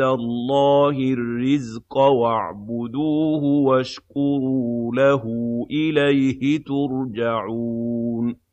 اللَّهِ الرِّزْقَ وَاعْبُدُوهُ وَاشْكُرُوا لَهُ ۖ إِلَيْهِ تُرْجَعُونَ.